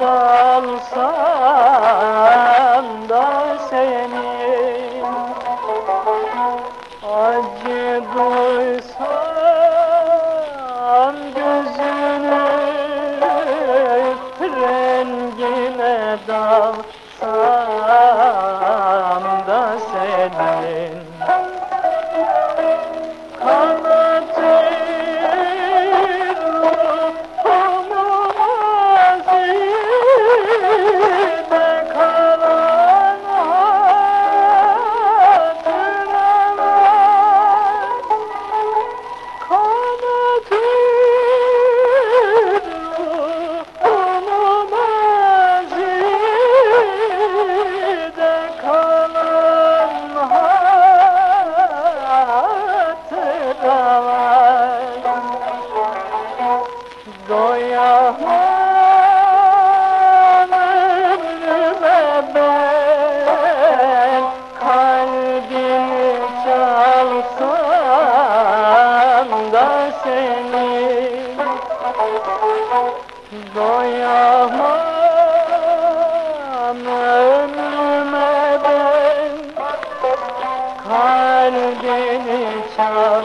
dalsam da senin. Acı duysam gözünü Rengine dalsam da senin Doyamam ömrüme ben Kalbini çal